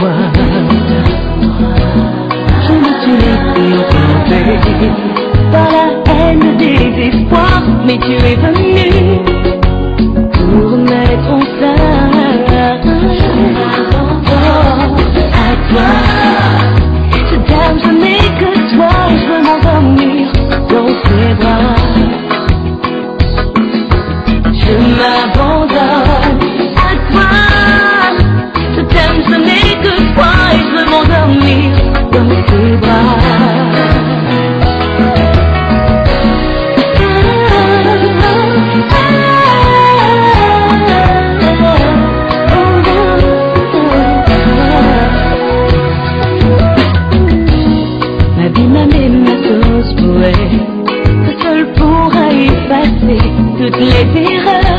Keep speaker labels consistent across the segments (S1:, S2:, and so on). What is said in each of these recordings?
S1: hoa. Trong mắt chưa lên yêu về. Và là em đã đi d'espoir Mais tu es venu Pour mettre en scène À toi Cette dame je n'ai que toi Je veux m'endormir dans tes bras Je m'abandonne Ma vie, ma mère, ma source d'ouais, seul pourra effacer toutes les terreurs.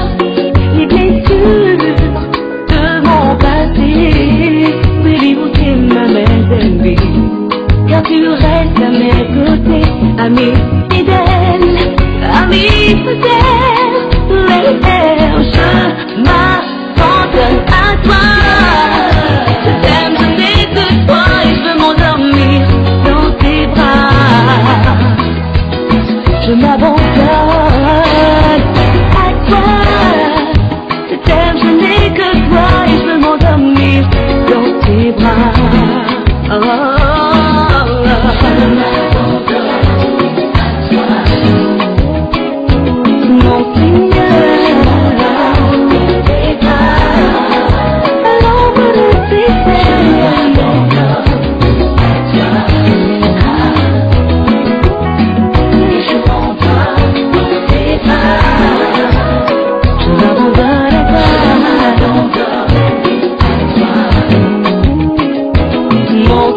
S1: עמי נידל, עמי חוזר, לאר שמה פוטר את שאתם jamais de toi et je veux m'endormir dans tes bras. Je m'abandonne à toi. Je t'aime, je n'ai que toi et je veux m'endormir dans tes bras. Oh.